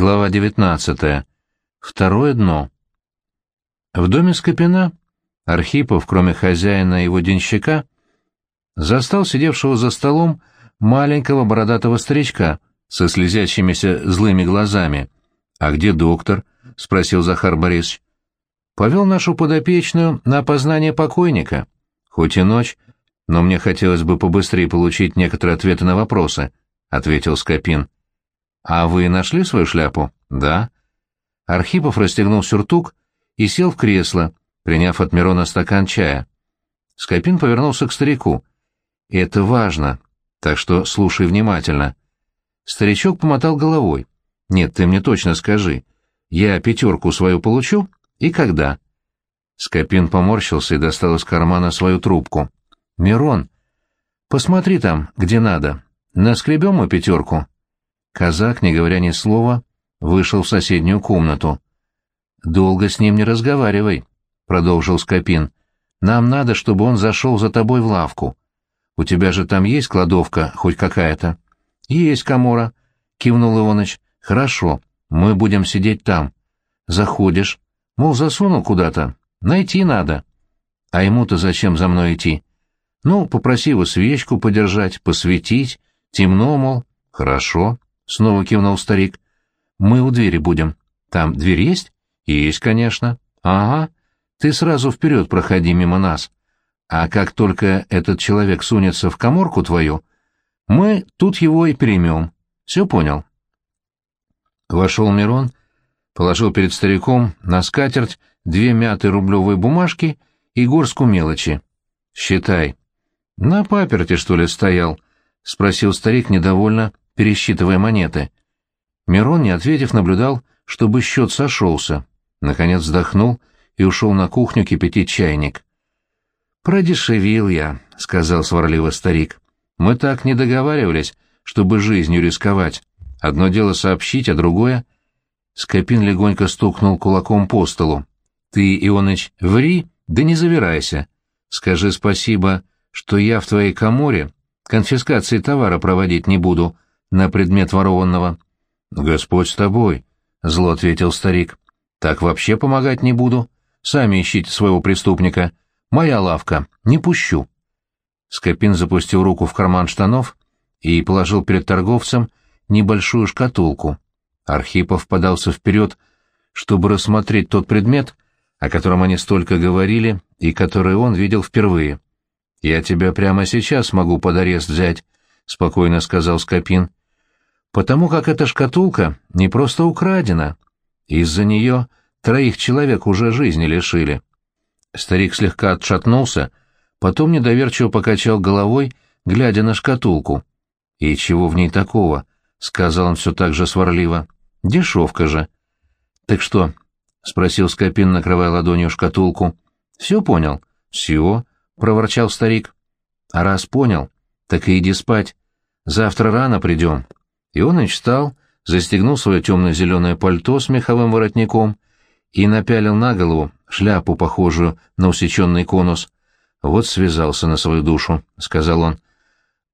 Глава 19. Второе дно. В доме Скопина Архипов, кроме хозяина и его денщика, застал сидевшего за столом маленького бородатого старичка со слезящимися злыми глазами. «А где доктор?» — спросил Захар Борисович. «Повел нашу подопечную на опознание покойника. Хоть и ночь, но мне хотелось бы побыстрее получить некоторые ответы на вопросы», — ответил Скопин. «А вы нашли свою шляпу?» «Да». Архипов расстегнул сюртук и сел в кресло, приняв от Мирона стакан чая. Скопин повернулся к старику. «Это важно, так что слушай внимательно». Старичок помотал головой. «Нет, ты мне точно скажи. Я пятерку свою получу? И когда?» Скопин поморщился и достал из кармана свою трубку. «Мирон, посмотри там, где надо. Наскребем мы пятерку?» Казак, не говоря ни слова, вышел в соседнюю комнату. «Долго с ним не разговаривай», — продолжил Скопин. «Нам надо, чтобы он зашел за тобой в лавку. У тебя же там есть кладовка хоть какая-то?» «Есть, Камора», — кивнул Иваныч. «Хорошо, мы будем сидеть там. Заходишь. Мол, засунул куда-то. Найти надо. А ему-то зачем за мной идти? Ну, попроси его свечку подержать, посветить. Темно, мол. Хорошо. — снова кивнул старик. «Мы у двери будем. Там дверь есть?» «Есть, конечно». «Ага. Ты сразу вперед проходи мимо нас. А как только этот человек сунется в коморку твою, мы тут его и переймем. Все понял?» Вошел Мирон, положил перед стариком на скатерть две мятые рублевые бумажки и горстку мелочи. «Считай». «На паперте, что ли, стоял?» — спросил старик недовольно, пересчитывая монеты. Мирон, не ответив, наблюдал, чтобы счет сошелся. Наконец вздохнул и ушел на кухню кипятить чайник. «Продешевил я», — сказал сварливо старик. «Мы так не договаривались, чтобы жизнью рисковать. Одно дело сообщить, а другое...» Скопин легонько стукнул кулаком по столу. «Ты, Ионыч, ври, да не завирайся. Скажи спасибо, что я в твоей коморе конфискации товара проводить не буду, на предмет ворованного. «Господь с тобой», — зло ответил старик. «Так вообще помогать не буду. Сами ищите своего преступника. Моя лавка. Не пущу». Скопин запустил руку в карман штанов и положил перед торговцем небольшую шкатулку. Архипов подался вперед, чтобы рассмотреть тот предмет, о котором они столько говорили и который он видел впервые. «Я тебя прямо сейчас могу под арест взять», — спокойно сказал Скопин потому как эта шкатулка не просто украдена. Из-за нее троих человек уже жизни лишили. Старик слегка отшатнулся, потом недоверчиво покачал головой, глядя на шкатулку. «И чего в ней такого?» — сказал он все так же сварливо. «Дешевка же». «Так что?» — спросил Скопин, накрывая ладонью шкатулку. «Все понял?» «Все», — проворчал старик. «А раз понял, так и иди спать. Завтра рано придем, Ионыч встал, застегнул свое темно-зеленое пальто с меховым воротником и напялил на голову шляпу, похожую на усеченный конус. «Вот связался на свою душу», — сказал он.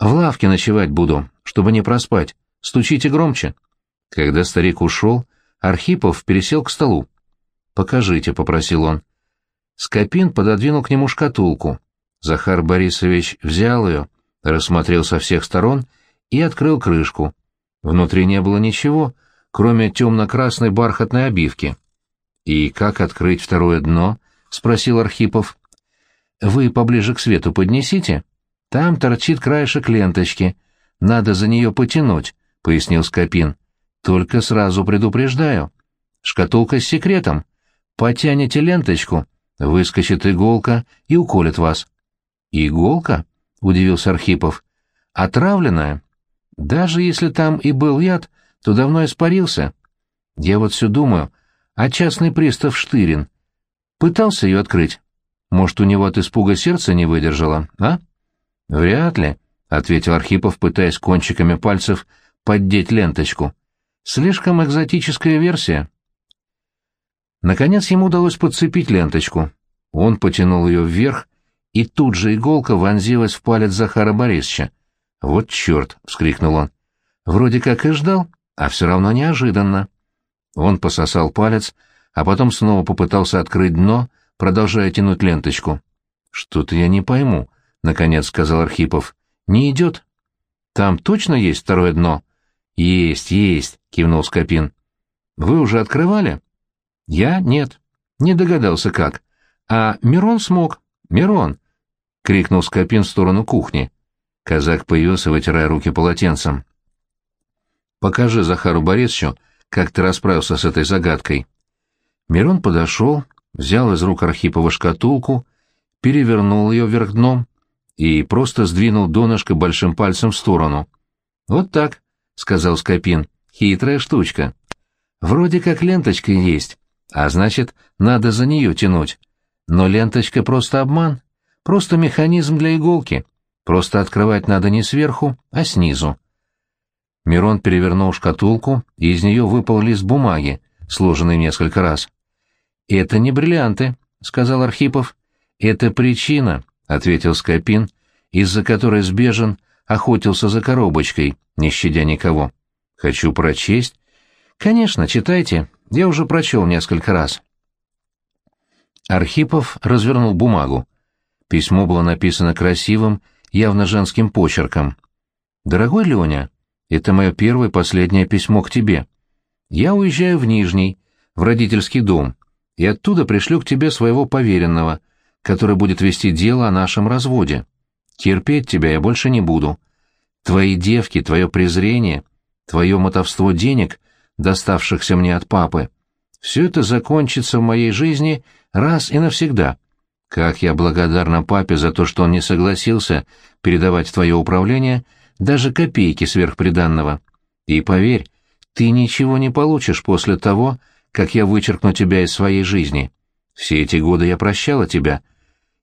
«В лавке ночевать буду, чтобы не проспать. Стучите громче». Когда старик ушел, Архипов пересел к столу. «Покажите», — попросил он. Скопин пододвинул к нему шкатулку. Захар Борисович взял ее, рассмотрел со всех сторон и открыл крышку. Внутри не было ничего, кроме темно-красной бархатной обивки. «И как открыть второе дно?» — спросил Архипов. «Вы поближе к свету поднесите. Там торчит краешек ленточки. Надо за нее потянуть», — пояснил Скопин. «Только сразу предупреждаю. Шкатулка с секретом. Потянете ленточку, выскочит иголка и уколет вас». «Иголка?» — удивился Архипов. «Отравленная?» Даже если там и был яд, то давно испарился. Я вот все думаю, а частный пристав Штырин пытался ее открыть? Может, у него от испуга сердце не выдержало, а? Вряд ли, — ответил Архипов, пытаясь кончиками пальцев поддеть ленточку. Слишком экзотическая версия. Наконец ему удалось подцепить ленточку. Он потянул ее вверх, и тут же иголка вонзилась в палец Захара Борисовича. «Вот черт!» — вскрикнул он. «Вроде как и ждал, а все равно неожиданно. Он пососал палец, а потом снова попытался открыть дно, продолжая тянуть ленточку. «Что-то я не пойму», — наконец сказал Архипов. «Не идет?» «Там точно есть второе дно?» «Есть, есть», — кивнул Скопин. «Вы уже открывали?» «Я? Нет. Не догадался, как. А Мирон смог. Мирон!» — крикнул Скопин в сторону кухни. Казак появился, вытирая руки полотенцем. «Покажи Захару Борисовичу, как ты расправился с этой загадкой». Мирон подошел, взял из рук Архипова шкатулку, перевернул ее вверх дном и просто сдвинул донышко большим пальцем в сторону. «Вот так», — сказал Скопин, — «хитрая штучка. Вроде как ленточка есть, а значит, надо за нее тянуть. Но ленточка просто обман, просто механизм для иголки. Просто открывать надо не сверху, а снизу». Мирон перевернул шкатулку, и из нее выпал лист бумаги, сложенный несколько раз. «Это не бриллианты», — сказал Архипов. «Это причина», — ответил Скопин, из-за которой Сбежен охотился за коробочкой, не щадя никого. «Хочу прочесть». «Конечно, читайте. Я уже прочел несколько раз». Архипов развернул бумагу. Письмо было написано красивым, явно женским почерком. «Дорогой Леня, это мое первое и последнее письмо к тебе. Я уезжаю в Нижний, в родительский дом, и оттуда пришлю к тебе своего поверенного, который будет вести дело о нашем разводе. Терпеть тебя я больше не буду. Твои девки, твое презрение, твое мотовство денег, доставшихся мне от папы, все это закончится в моей жизни раз и навсегда. Как я благодарна папе за то, что он не согласился передавать в твое управление даже копейки сверхприданного. И поверь, ты ничего не получишь после того, как я вычеркну тебя из своей жизни. Все эти годы я прощала тебя,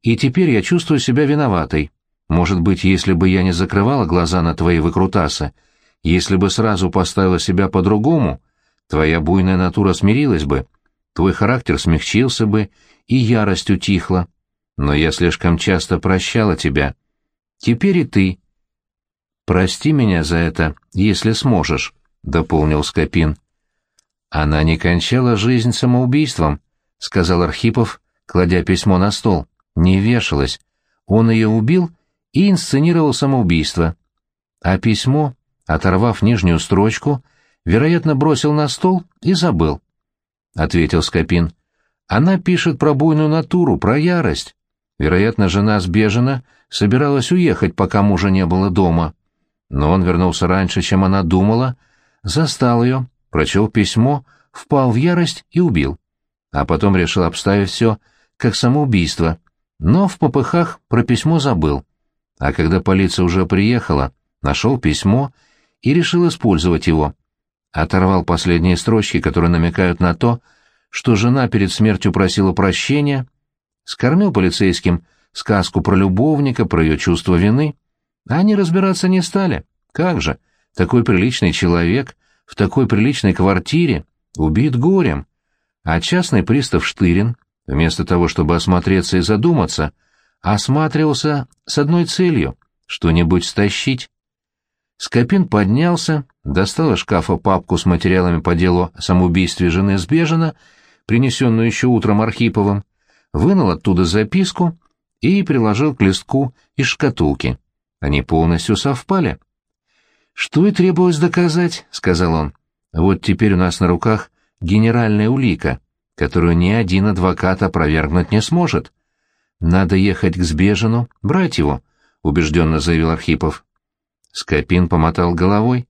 и теперь я чувствую себя виноватой. Может быть, если бы я не закрывала глаза на твои выкрутасы, если бы сразу поставила себя по-другому, твоя буйная натура смирилась бы, твой характер смягчился бы, и ярость утихла. Но я слишком часто прощала тебя. Теперь и ты. Прости меня за это, если сможешь, — дополнил Скопин. Она не кончала жизнь самоубийством, — сказал Архипов, кладя письмо на стол. Не вешалась. Он ее убил и инсценировал самоубийство. А письмо, оторвав нижнюю строчку, вероятно, бросил на стол и забыл. — ответил Скопин. Она пишет про буйную натуру, про ярость. Вероятно, жена сбежена, собиралась уехать, пока мужа не было дома. Но он вернулся раньше, чем она думала, застал ее, прочел письмо, впал в ярость и убил. А потом решил обставить все как самоубийство, но в попыхах про письмо забыл. А когда полиция уже приехала, нашел письмо и решил использовать его. Оторвал последние строчки, которые намекают на то, что жена перед смертью просила прощения, скормил полицейским сказку про любовника, про ее чувство вины, а они разбираться не стали. Как же, такой приличный человек в такой приличной квартире убит горем, а частный пристав Штырин, вместо того, чтобы осмотреться и задуматься, осматривался с одной целью — что-нибудь стащить. Скопин поднялся, достал из шкафа папку с материалами по делу о самоубийстве жены Сбежина, принесенную еще утром Архиповым, вынул оттуда записку и приложил к листку из шкатулки. Они полностью совпали. «Что и требовалось доказать», — сказал он. «Вот теперь у нас на руках генеральная улика, которую ни один адвокат опровергнуть не сможет. Надо ехать к Сбежину, брать его», — убежденно заявил Архипов. Скопин помотал головой.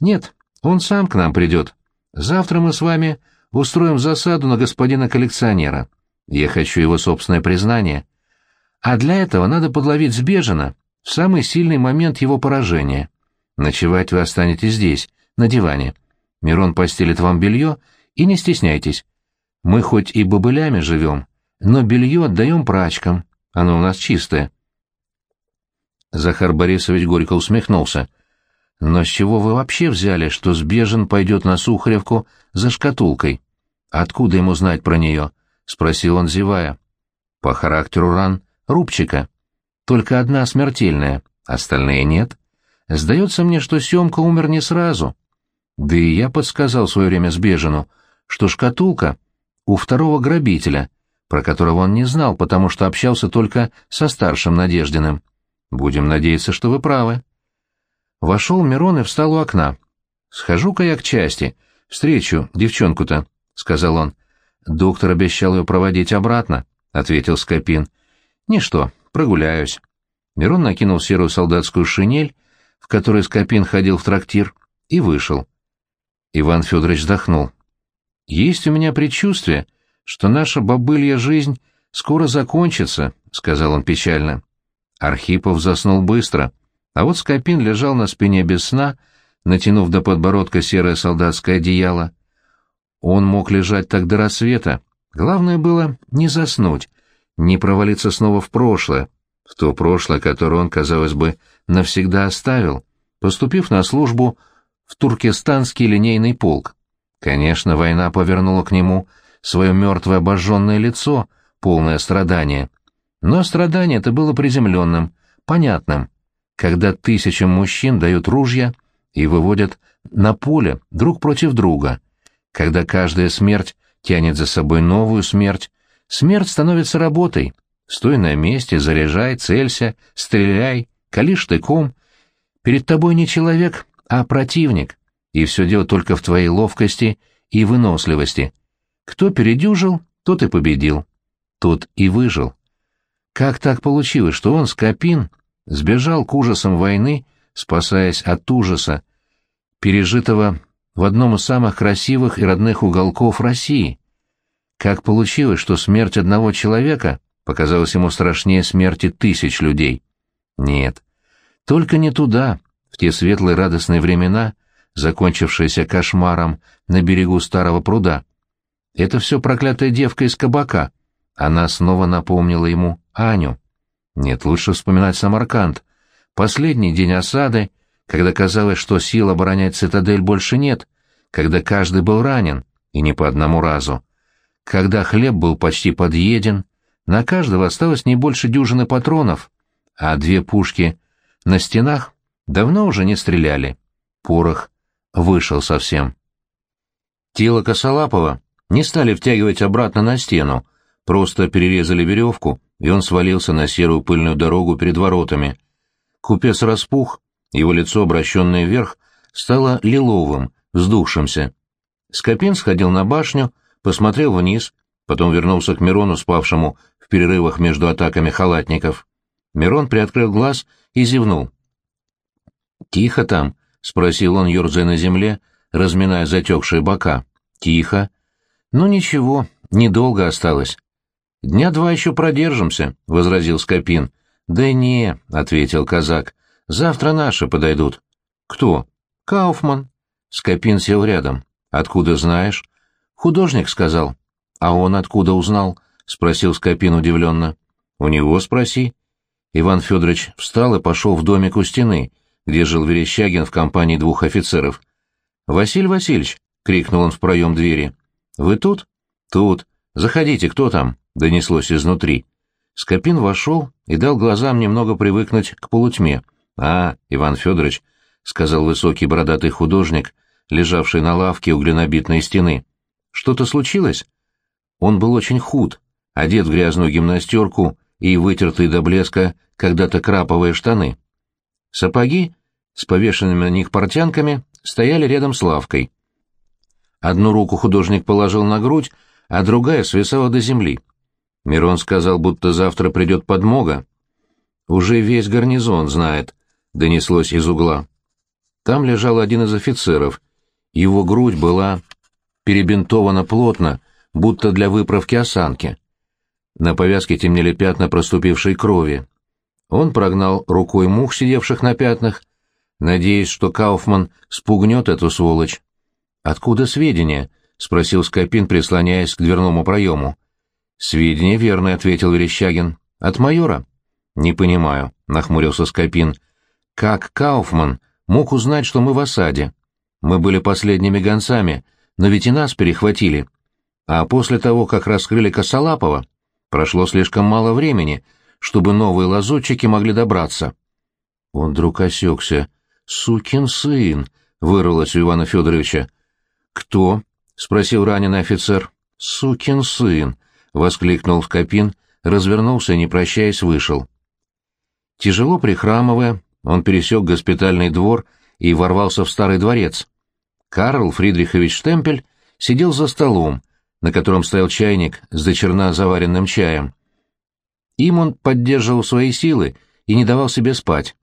«Нет, он сам к нам придет. Завтра мы с вами устроим засаду на господина коллекционера. Я хочу его собственное признание. А для этого надо подловить Сбежина в самый сильный момент его поражения. Ночевать вы останетесь здесь, на диване. Мирон постелит вам белье, и не стесняйтесь. Мы хоть и бобылями живем, но белье отдаем прачкам, оно у нас чистое. Захар Борисович горько усмехнулся. «Но с чего вы вообще взяли, что Сбежин пойдет на Сухаревку за шкатулкой? Откуда ему знать про нее?» — спросил он, зевая. «По характеру ран рубчика. Только одна смертельная, остальные нет. Сдается мне, что Семка умер не сразу. Да и я подсказал в свое время Сбежину, что шкатулка у второго грабителя, про которого он не знал, потому что общался только со старшим Надеждиным. Будем надеяться, что вы правы. Вошел Мирон и встал у окна. «Схожу-ка я к части. Встречу девчонку-то», — сказал он. «Доктор обещал ее проводить обратно», — ответил Скопин. «Ничто, прогуляюсь». Мирон накинул серую солдатскую шинель, в которой Скопин ходил в трактир, и вышел. Иван Федорович вздохнул. «Есть у меня предчувствие, что наша бобылья жизнь скоро закончится», — сказал он печально. Архипов заснул быстро, а вот Скопин лежал на спине без сна, натянув до подбородка серое солдатское одеяло. Он мог лежать так до рассвета. Главное было не заснуть, не провалиться снова в прошлое, в то прошлое, которое он, казалось бы, навсегда оставил, поступив на службу в туркестанский линейный полк. Конечно, война повернула к нему свое мертвое обожженное лицо, полное страдания. Но страдание это было приземленным, понятным, когда тысячам мужчин дают ружья и выводят на поле друг против друга, когда каждая смерть тянет за собой новую смерть, смерть становится работой. Стой на месте, заряжай, целься, стреляй, кали штыком. Перед тобой не человек, а противник, и все дело только в твоей ловкости и выносливости. Кто передюжил, тот и победил. Тот и выжил. Как так получилось, что он, Скопин, сбежал к ужасам войны, спасаясь от ужаса, пережитого в одном из самых красивых и родных уголков России? Как получилось, что смерть одного человека показалась ему страшнее смерти тысяч людей? Нет, только не туда, в те светлые радостные времена, закончившиеся кошмаром на берегу старого пруда. Это все проклятая девка из кабака. Она снова напомнила ему Аню. Нет, лучше вспоминать Самарканд. Последний день осады, когда казалось, что сил оборонять цитадель больше нет, когда каждый был ранен, и не по одному разу. Когда хлеб был почти подъеден, на каждого осталось не больше дюжины патронов, а две пушки на стенах давно уже не стреляли. Порох вышел совсем. Тело Косолапова не стали втягивать обратно на стену, просто перерезали веревку, и он свалился на серую пыльную дорогу перед воротами. Купец распух, его лицо, обращенное вверх, стало лиловым, вздувшимся. Скопин сходил на башню, посмотрел вниз, потом вернулся к Мирону, спавшему в перерывах между атаками халатников. Мирон приоткрыл глаз и зевнул. «Тихо там», — спросил он, ерзая на земле, разминая затекшие бока. «Тихо». «Ну ничего, недолго осталось». «Дня два еще продержимся», — возразил Скопин. «Да не», — ответил казак. «Завтра наши подойдут». «Кто?» «Кауфман». Скопин сел рядом. «Откуда знаешь?» «Художник сказал». «А он откуда узнал?» — спросил Скопин удивленно. «У него спроси». Иван Федорович встал и пошел в домик у стены, где жил Верещагин в компании двух офицеров. «Василий Васильевич!» — крикнул он в проем двери. «Вы тут?» «Тут. Заходите, кто там?» — донеслось изнутри. Скопин вошел и дал глазам немного привыкнуть к полутьме. «А, Иван Федорович», — сказал высокий бородатый художник, лежавший на лавке у глинобитной стены. «Что-то случилось?» Он был очень худ, одет в грязную гимнастерку и вытертые до блеска когда-то краповые штаны. Сапоги с повешенными на них портянками стояли рядом с лавкой. Одну руку художник положил на грудь, а другая свисала до земли. Мирон сказал, будто завтра придет подмога. «Уже весь гарнизон знает», — донеслось из угла. Там лежал один из офицеров. Его грудь была перебинтована плотно, будто для выправки осанки. На повязке темнели пятна проступившей крови. Он прогнал рукой мух, сидевших на пятнах, надеясь, что Кауфман спугнет эту сволочь. «Откуда сведения?» — спросил Скопин, прислоняясь к дверному проему. «Сведения верные», — ответил Верещагин. «От майора?» «Не понимаю», — нахмурился Скопин. «Как Кауфман мог узнать, что мы в осаде? Мы были последними гонцами, но ведь и нас перехватили. А после того, как раскрыли Косолапова, прошло слишком мало времени, чтобы новые лазутчики могли добраться. Он вдруг осекся. «Сукин сын!» — вырвалось у Ивана Федоровича. «Кто?» —— спросил раненый офицер. «Сукин сын!» — воскликнул Скопин, развернулся и, не прощаясь, вышел. Тяжело прихрамывая, он пересек госпитальный двор и ворвался в старый дворец. Карл Фридрихович Штемпель сидел за столом, на котором стоял чайник с дочерна заваренным чаем. Им он поддерживал свои силы и не давал себе спать.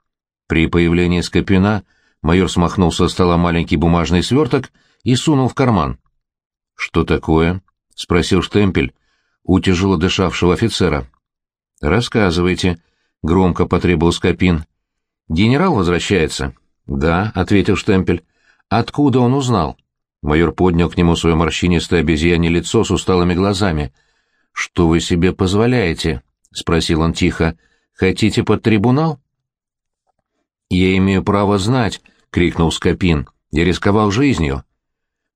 При появлении Скопина майор смахнул со стола маленький бумажный сверток и сунул в карман. «Что такое?» — спросил Штемпель у тяжело дышавшего офицера. «Рассказывайте», — громко потребовал Скопин. «Генерал возвращается?» «Да», — ответил Штемпель. «Откуда он узнал?» Майор поднял к нему свое морщинистое обезьянье лицо с усталыми глазами. «Что вы себе позволяете?» — спросил он тихо. «Хотите под трибунал?» «Я имею право знать», — крикнул Скопин. «Я рисковал жизнью».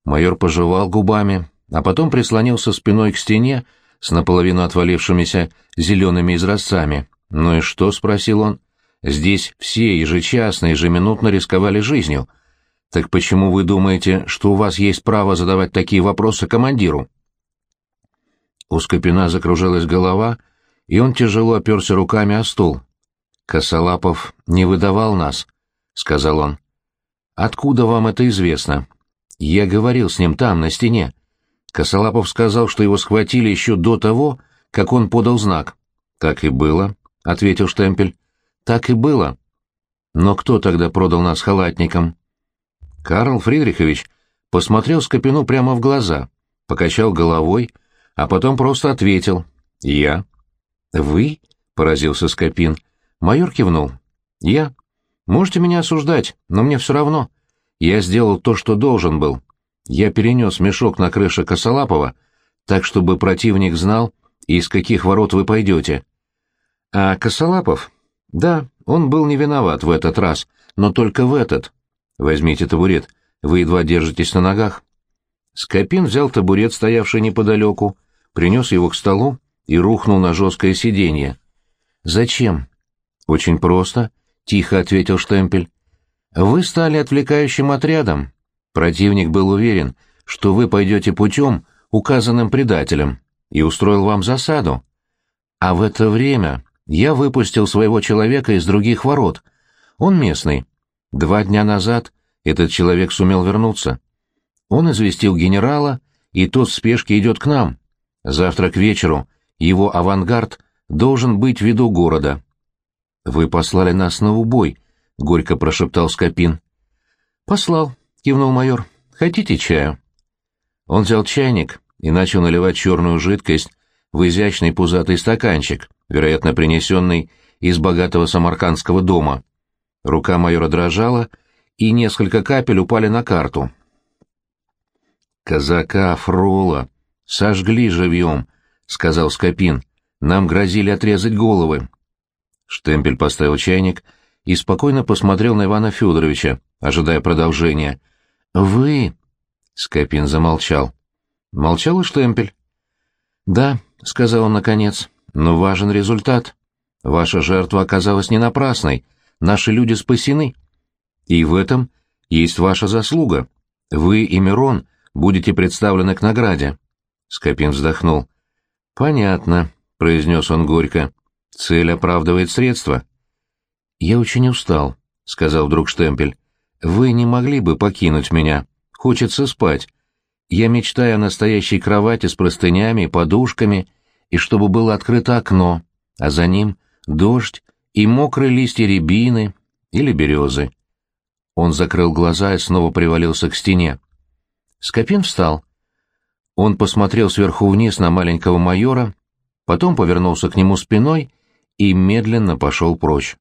Майор пожевал губами, а потом прислонился спиной к стене с наполовину отвалившимися зелеными изразцами. «Ну и что?» — спросил он. «Здесь все ежечасно, ежеминутно рисковали жизнью. Так почему вы думаете, что у вас есть право задавать такие вопросы командиру?» У Скопина закружилась голова, и он тяжело оперся руками о стул. «Косолапов не выдавал нас», — сказал он. «Откуда вам это известно?» Я говорил с ним там, на стене. Косолапов сказал, что его схватили еще до того, как он подал знак. Так и было, — ответил Штемпель. Так и было. Но кто тогда продал нас халатникам? Карл Фридрихович посмотрел Скопину прямо в глаза, покачал головой, а потом просто ответил. «Я». «Вы?» — поразился Скопин. Майор кивнул. «Я. Можете меня осуждать, но мне все равно. Я сделал то, что должен был. Я перенес мешок на крыше Косолапова, так, чтобы противник знал, из каких ворот вы пойдете. А Косолапов? Да, он был не виноват в этот раз, но только в этот. Возьмите табурет, вы едва держитесь на ногах. Скопин взял табурет, стоявший неподалеку, принес его к столу и рухнул на жесткое сиденье. «Зачем?» «Очень просто», — тихо ответил Штемпель. Вы стали отвлекающим отрядом. Противник был уверен, что вы пойдете путем, указанным предателем, и устроил вам засаду. А в это время я выпустил своего человека из других ворот. Он местный. Два дня назад этот человек сумел вернуться. Он известил генерала, и тот в спешке идет к нам. Завтра к вечеру его авангард должен быть в виду города. Вы послали нас на убой, — горько прошептал Скопин. «Послал», — кивнул майор. «Хотите чаю?» Он взял чайник и начал наливать черную жидкость в изящный пузатый стаканчик, вероятно, принесенный из богатого самаркандского дома. Рука майора дрожала, и несколько капель упали на карту. «Казака Фрола сожгли живьем», — сказал Скопин. «Нам грозили отрезать головы». Штемпель поставил чайник — и спокойно посмотрел на Ивана Федоровича, ожидая продолжения. «Вы...» — Скопин замолчал. Молчал и Штемпель. «Да», — сказал он наконец, — «но важен результат. Ваша жертва оказалась не напрасной, наши люди спасены. И в этом есть ваша заслуга. Вы и Мирон будете представлены к награде». Скопин вздохнул. «Понятно», — произнес он горько. «Цель оправдывает средства». «Я очень устал», — сказал вдруг Штемпель. «Вы не могли бы покинуть меня? Хочется спать. Я мечтаю о настоящей кровати с простынями, подушками, и чтобы было открыто окно, а за ним дождь и мокрые листья рябины или березы». Он закрыл глаза и снова привалился к стене. Скопин встал. Он посмотрел сверху вниз на маленького майора, потом повернулся к нему спиной и медленно пошел прочь.